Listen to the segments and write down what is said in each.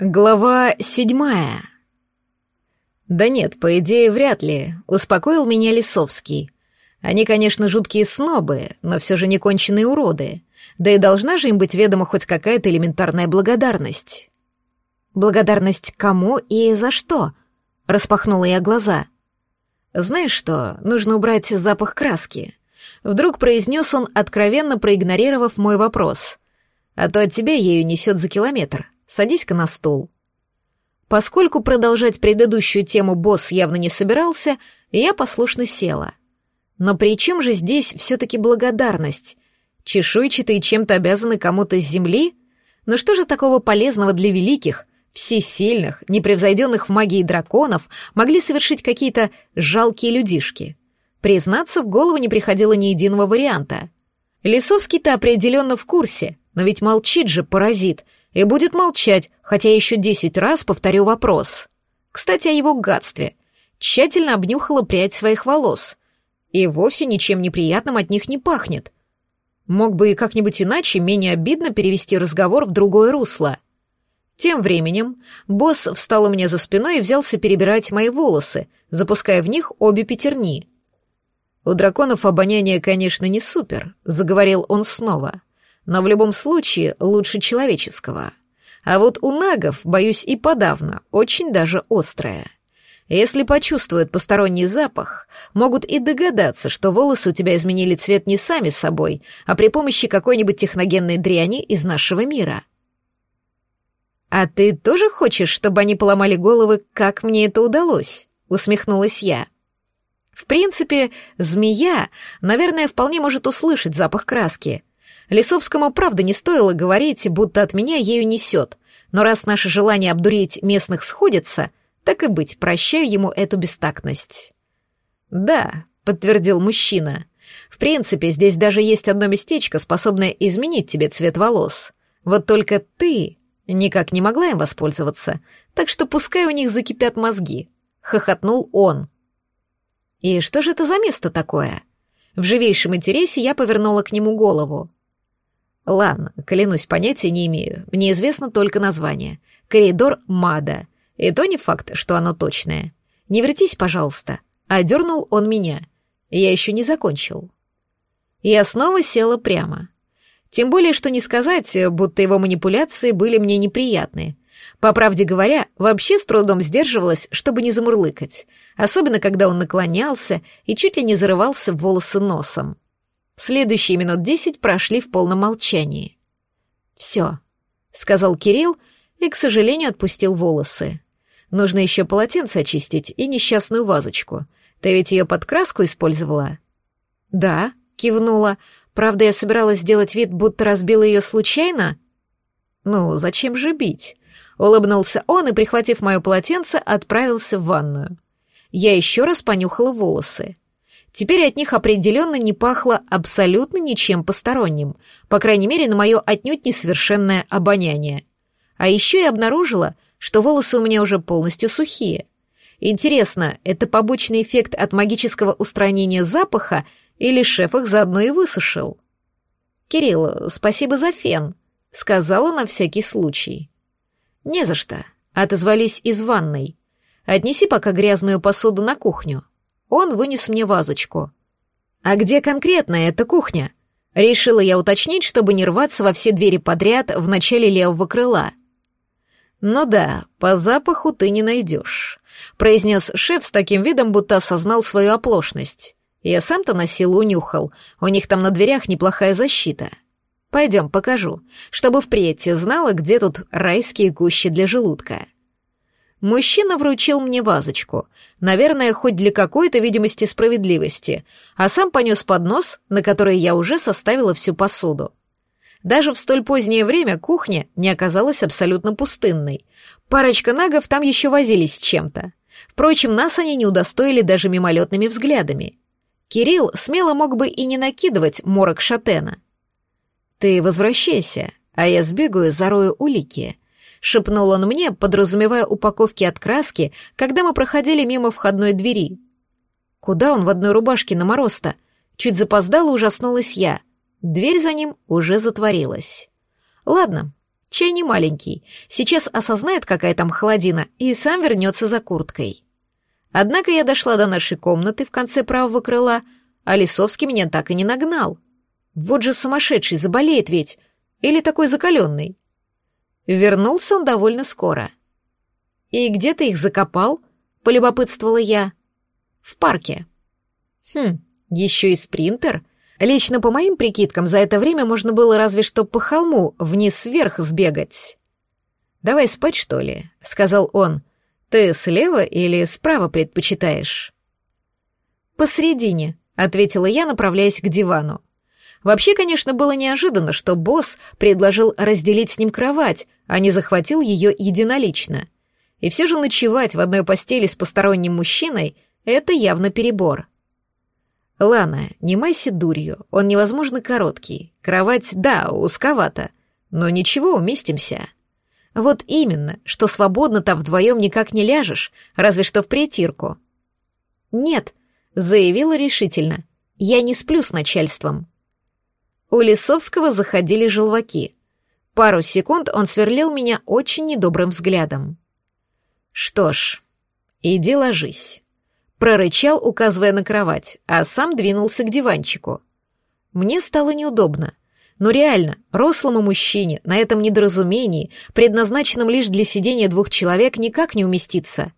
Глава седьмая. Да нет, по идее, вряд ли, успокоил меня Лисовский. Они, конечно, жуткие снобы, но все же не конченые уроды. Да и должна же им быть ведома хоть какая-то элементарная благодарность. Благодарность кому и за что? Распахнула я глаза. Знаешь что, нужно убрать запах краски. Вдруг произнес он, откровенно проигнорировав мой вопрос. А то от тебя ею несет за километр. Садись-ка на стул». Поскольку продолжать предыдущую тему босс явно не собирался, я послушно села. Но при чем же здесь все-таки благодарность? Чешуйчатые чем-то обязаны кому-то с земли? Но что же такого полезного для великих, всесильных, непревзойденных в магии драконов могли совершить какие-то жалкие людишки? Признаться, в голову не приходило ни единого варианта. Лисовский-то определенно в курсе, но ведь молчит же паразит — и будет молчать, хотя еще десять раз повторю вопрос. Кстати, о его гадстве. Тщательно обнюхала прядь своих волос. И вовсе ничем неприятным от них не пахнет. Мог бы и как-нибудь иначе, менее обидно перевести разговор в другое русло. Тем временем босс встал у меня за спиной и взялся перебирать мои волосы, запуская в них обе пятерни. «У драконов обоняние, конечно, не супер», — заговорил он снова но в любом случае лучше человеческого. А вот у нагов, боюсь, и подавно, очень даже острое. Если почувствуют посторонний запах, могут и догадаться, что волосы у тебя изменили цвет не сами собой, а при помощи какой-нибудь техногенной дряни из нашего мира. «А ты тоже хочешь, чтобы они поломали головы, как мне это удалось?» — усмехнулась я. В принципе, змея, наверное, вполне может услышать запах краски, Лисовскому правда не стоило говорить, будто от меня ею несет, но раз наше желание обдурить местных сходится, так и быть, прощаю ему эту бестактность. «Да», — подтвердил мужчина, — «в принципе, здесь даже есть одно местечко, способное изменить тебе цвет волос. Вот только ты никак не могла им воспользоваться, так что пускай у них закипят мозги», — хохотнул он. «И что же это за место такое?» В живейшем интересе я повернула к нему голову. Ладно, клянусь, понятия не имею. Мне известно только название. Коридор Мада. И то не факт, что оно точное. Не вертись, пожалуйста. Одернул он меня. Я еще не закончил. Я снова села прямо. Тем более, что не сказать, будто его манипуляции были мне неприятны. По правде говоря, вообще с трудом сдерживалась, чтобы не замурлыкать, особенно когда он наклонялся и чуть ли не зарывался в волосы носом. Следующие минут десять прошли в полном молчании. «Все», — сказал Кирилл и, к сожалению, отпустил волосы. «Нужно еще полотенце очистить и несчастную вазочку. Ты ведь ее под краску использовала?» «Да», — кивнула. «Правда, я собиралась сделать вид, будто разбила ее случайно?» «Ну, зачем же бить?» Улыбнулся он и, прихватив мое полотенце, отправился в ванную. Я еще раз понюхала волосы. Теперь от них определенно не пахло абсолютно ничем посторонним, по крайней мере, на мое отнюдь несовершенное обоняние. А еще я обнаружила, что волосы у меня уже полностью сухие. Интересно, это побочный эффект от магического устранения запаха или шеф их заодно и высушил? «Кирилл, спасибо за фен», — сказала на всякий случай. «Не за что», — отозвались из ванной. «Отнеси пока грязную посуду на кухню». Он вынес мне вазочку. «А где конкретно эта кухня?» Решила я уточнить, чтобы не рваться во все двери подряд в начале левого крыла. «Ну да, по запаху ты не найдешь», — произнес шеф с таким видом, будто осознал свою оплошность. Я сам-то на силу унюхал, у них там на дверях неплохая защита. Пойдем, покажу, чтобы впредь знала, где тут райские гущи для желудка. Мужчина вручил мне вазочку, наверное, хоть для какой-то видимости справедливости, а сам понес поднос, на который я уже составила всю посуду. Даже в столь позднее время кухня не оказалась абсолютно пустынной. Парочка нагов там еще возились с чем-то. Впрочем, нас они не удостоили даже мимолетными взглядами. Кирилл смело мог бы и не накидывать морок шатена. «Ты возвращайся, а я сбегаю, зарою улики», — шепнул он мне, подразумевая упаковки от краски, когда мы проходили мимо входной двери. Куда он в одной рубашке на мороз-то? Чуть запоздала, ужаснулась я. Дверь за ним уже затворилась. Ладно, Чай не маленький. Сейчас осознает, какая там холодина, и сам вернется за курткой. Однако я дошла до нашей комнаты в конце правого крыла, а Лисовский меня так и не нагнал. Вот же сумасшедший, заболеет ведь. Или такой закаленный. Вернулся он довольно скоро. «И где ты их закопал?» — полюбопытствовала я. «В парке». «Хм, еще и спринтер?» Лично по моим прикидкам, за это время можно было разве что по холму вниз-вверх сбегать. «Давай спать, что ли?» — сказал он. «Ты слева или справа предпочитаешь?» «Посередине», — ответила я, направляясь к дивану. Вообще, конечно, было неожиданно, что босс предложил разделить с ним кровать, а не захватил ее единолично. И все же ночевать в одной постели с посторонним мужчиной — это явно перебор. «Лана, не майся дурью, он невозможно короткий. Кровать, да, узковата, но ничего, уместимся». Вот именно, что свободно-то вдвоем никак не ляжешь, разве что в притирку. «Нет», — заявила решительно, — «я не сплю с начальством». У Лисовского заходили желваки. Пару секунд он сверлил меня очень недобрым взглядом. «Что ж, иди ложись» прорычал, указывая на кровать, а сам двинулся к диванчику. Мне стало неудобно. Но реально, рослому мужчине на этом недоразумении, предназначенном лишь для сидения двух человек, никак не уместиться.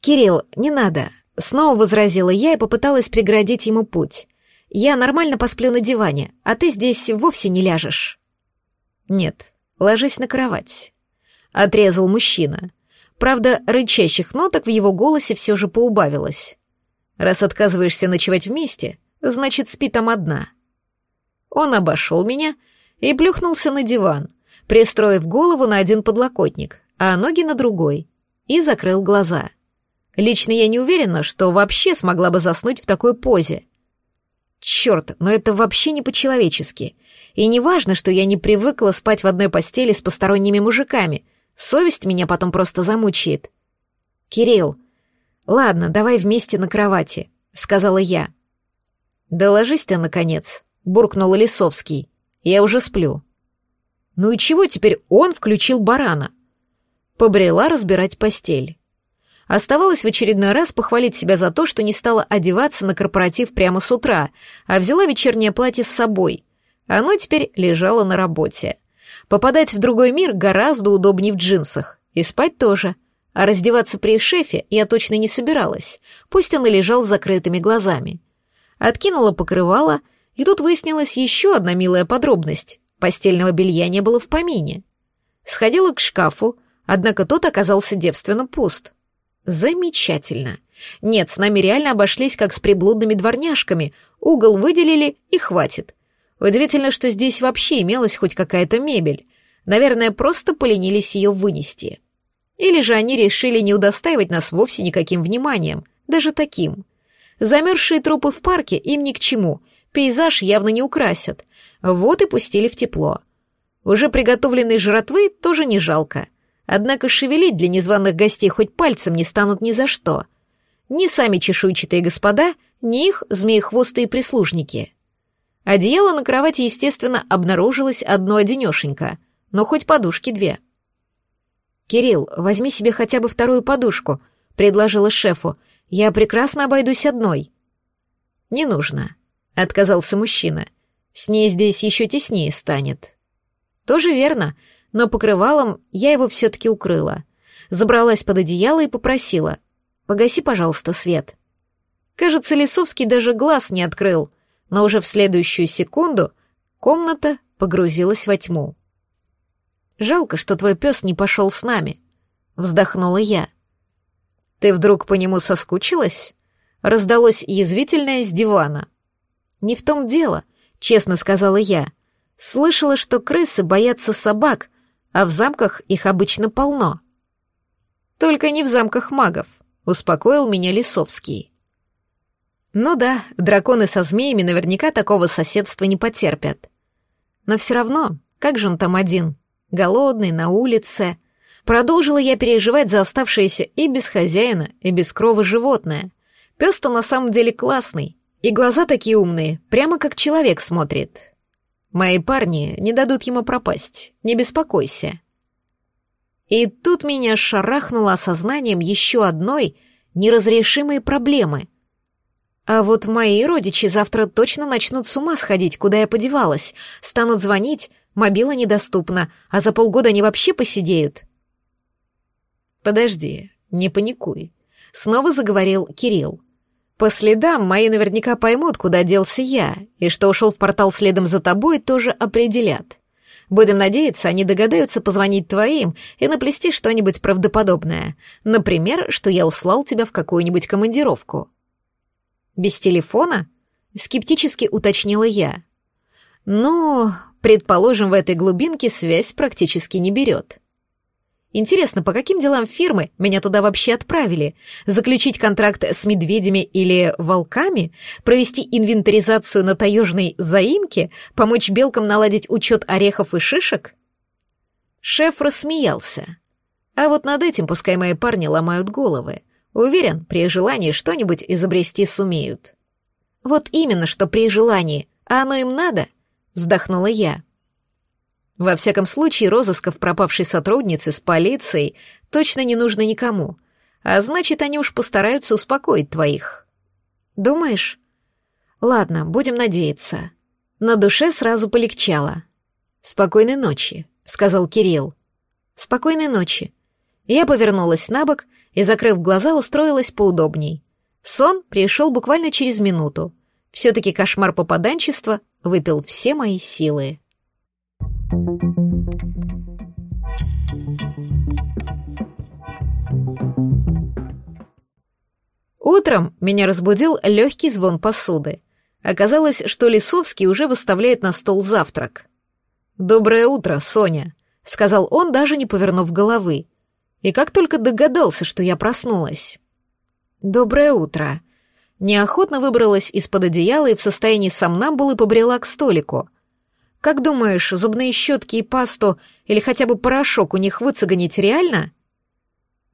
«Кирилл, не надо», — снова возразила я и попыталась преградить ему путь. «Я нормально посплю на диване, а ты здесь вовсе не ляжешь». «Нет, ложись на кровать», — отрезал мужчина. Правда, рычащих ноток в его голосе все же поубавилось. «Раз отказываешься ночевать вместе, значит, спи там одна». Он обошел меня и плюхнулся на диван, пристроив голову на один подлокотник, а ноги на другой, и закрыл глаза. Лично я не уверена, что вообще смогла бы заснуть в такой позе. Черт, но это вообще не по-человечески. И не важно, что я не привыкла спать в одной постели с посторонними мужиками — Совесть меня потом просто замучает. Кирилл, ладно, давай вместе на кровати, сказала я. Да ложись ты, наконец, буркнул Лисовский. Я уже сплю. Ну и чего теперь он включил барана? Побрела разбирать постель. Оставалось в очередной раз похвалить себя за то, что не стала одеваться на корпоратив прямо с утра, а взяла вечернее платье с собой. Оно теперь лежало на работе. Попадать в другой мир гораздо удобнее в джинсах. И спать тоже. А раздеваться при шефе я точно не собиралась. Пусть он и лежал с закрытыми глазами. Откинула покрывало, и тут выяснилась еще одна милая подробность. Постельного белья не было в помине. Сходила к шкафу, однако тот оказался девственно пуст. Замечательно. Нет, с нами реально обошлись как с приблудными дворняжками. Угол выделили и хватит. Удивительно, что здесь вообще имелась хоть какая-то мебель. Наверное, просто поленились ее вынести. Или же они решили не удостаивать нас вовсе никаким вниманием, даже таким. Замерзшие трупы в парке им ни к чему, пейзаж явно не украсят. Вот и пустили в тепло. Уже приготовленной жратвы тоже не жалко. Однако шевелить для незваных гостей хоть пальцем не станут ни за что. Ни сами чешуйчатые господа, ни их змеехвостые прислужники — Одеяло на кровати, естественно, обнаружилось одно одинешенько, но хоть подушки две. «Кирилл, возьми себе хотя бы вторую подушку», — предложила шефу. «Я прекрасно обойдусь одной». «Не нужно», — отказался мужчина. «С ней здесь еще теснее станет». «Тоже верно, но покрывалом я его все-таки укрыла. Забралась под одеяло и попросила. «Погаси, пожалуйста, свет». Кажется, Лисовский даже глаз не открыл — но уже в следующую секунду комната погрузилась во тьму. «Жалко, что твой пес не пошел с нами», — вздохнула я. «Ты вдруг по нему соскучилась?» — раздалось язвительное с дивана. «Не в том дело», — честно сказала я. «Слышала, что крысы боятся собак, а в замках их обычно полно». «Только не в замках магов», — успокоил меня Лисовский. Ну да, драконы со змеями наверняка такого соседства не потерпят. Но все равно, как же он там один? Голодный, на улице. Продолжила я переживать за оставшееся и без хозяина, и без крова животное. Пес-то на самом деле классный. И глаза такие умные, прямо как человек смотрит. Мои парни не дадут ему пропасть, не беспокойся. И тут меня шарахнуло осознанием еще одной неразрешимой проблемы. А вот мои родичи завтра точно начнут с ума сходить, куда я подевалась, станут звонить, мобила недоступна, а за полгода они вообще посидеют. Подожди, не паникуй. Снова заговорил Кирилл. По следам мои наверняка поймут, куда делся я, и что ушел в портал следом за тобой, тоже определят. Будем надеяться, они догадаются позвонить твоим и наплести что-нибудь правдоподобное. Например, что я услал тебя в какую-нибудь командировку. Без телефона? Скептически уточнила я. Ну, предположим, в этой глубинке связь практически не берет. Интересно, по каким делам фирмы меня туда вообще отправили? Заключить контракт с медведями или волками? Провести инвентаризацию на таежной заимке? Помочь белкам наладить учет орехов и шишек? Шеф рассмеялся. А вот над этим пускай мои парни ломают головы. Уверен, при желании что-нибудь изобрести сумеют. Вот именно, что при желании, а оно им надо, вздохнула я. Во всяком случае, розысков пропавшей сотрудницы с полицией точно не нужно никому, а значит, они уж постараются успокоить твоих. Думаешь? Ладно, будем надеяться. На душе сразу полегчало. Спокойной ночи, сказал Кирилл. Спокойной ночи. Я повернулась на бок и, закрыв глаза, устроилась поудобней. Сон пришел буквально через минуту. Все-таки кошмар попаданчества выпил все мои силы. Утром меня разбудил легкий звон посуды. Оказалось, что Лисовский уже выставляет на стол завтрак. «Доброе утро, Соня», — сказал он, даже не повернув головы. И как только догадался, что я проснулась. «Доброе утро». Неохотно выбралась из-под одеяла и в состоянии сомнамбулы побрела к столику — как думаешь, зубные щетки и пасту или хотя бы порошок у них выцеганить реально?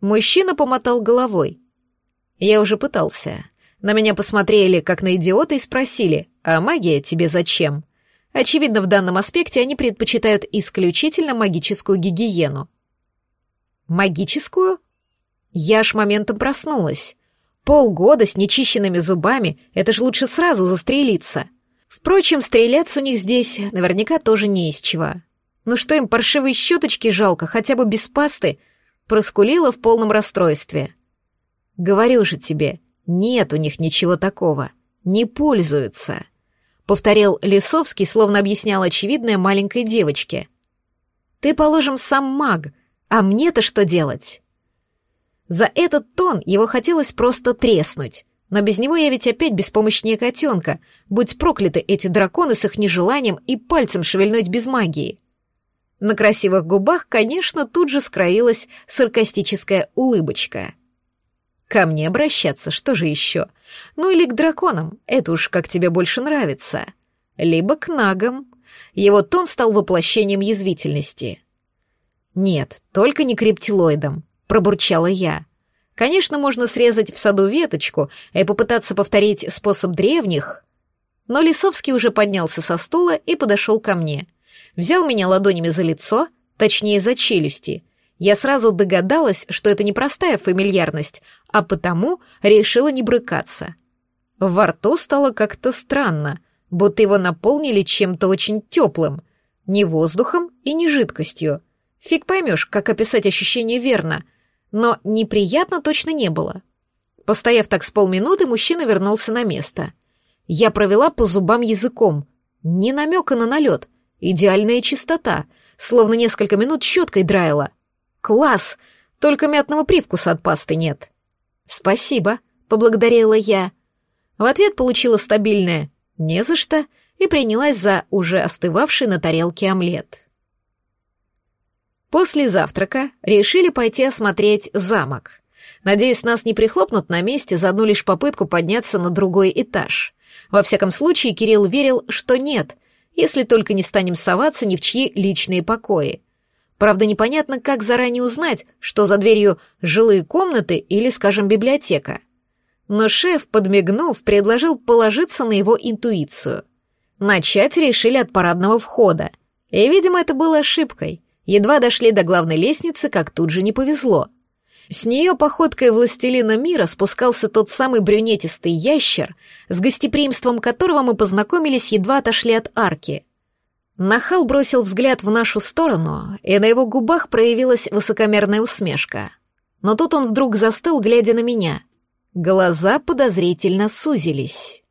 Мужчина помотал головой. Я уже пытался. На меня посмотрели, как на идиота, и спросили, а магия тебе зачем? Очевидно, в данном аспекте они предпочитают исключительно магическую гигиену. Магическую? Я аж моментом проснулась. Полгода с нечищенными зубами — это ж лучше сразу застрелиться. Впрочем, стреляться у них здесь наверняка тоже не из чего. Ну что им паршивые щеточки жалко, хотя бы без пасты? Проскулила в полном расстройстве. Говорю же тебе, нет у них ничего такого. Не пользуются. Повторил Лисовский, словно объяснял очевидное маленькой девочке. Ты, положим, сам маг, а мне-то что делать? За этот тон его хотелось просто треснуть. Но без него я ведь опять беспомощнее котенка. Будь прокляты эти драконы с их нежеланием и пальцем шевельнуть без магии. На красивых губах, конечно, тут же скроилась саркастическая улыбочка. Ко мне обращаться, что же еще? Ну или к драконам, это уж как тебе больше нравится. Либо к нагам. Его тон стал воплощением язвительности. «Нет, только не к рептилоидам», — пробурчала я. Конечно, можно срезать в саду веточку и попытаться повторить способ древних. Но Лисовский уже поднялся со стула и подошел ко мне. Взял меня ладонями за лицо, точнее, за челюсти. Я сразу догадалась, что это не простая фамильярность, а потому решила не брыкаться. Во рту стало как-то странно, будто его наполнили чем-то очень теплым. Не воздухом и не жидкостью. Фиг поймешь, как описать ощущение верно — но неприятно точно не было. Постояв так с полминуты, мужчина вернулся на место. Я провела по зубам языком. Ни намека на налет. Идеальная чистота. Словно несколько минут щеткой драила. Класс! Только мятного привкуса от пасты нет. Спасибо, поблагодарила я. В ответ получила стабильное «не за что» и принялась за уже остывавший на тарелке омлет. После завтрака решили пойти осмотреть замок. Надеюсь, нас не прихлопнут на месте за одну лишь попытку подняться на другой этаж. Во всяком случае, Кирилл верил, что нет, если только не станем соваться ни в чьи личные покои. Правда, непонятно, как заранее узнать, что за дверью жилые комнаты или, скажем, библиотека. Но шеф, подмигнув, предложил положиться на его интуицию. Начать решили от парадного входа. И, видимо, это было ошибкой. Едва дошли до главной лестницы, как тут же не повезло. С нее походкой властелина мира спускался тот самый брюнетистый ящер, с гостеприимством которого мы познакомились, едва отошли от арки. Нахал бросил взгляд в нашу сторону, и на его губах проявилась высокомерная усмешка. Но тут он вдруг застыл, глядя на меня. Глаза подозрительно сузились.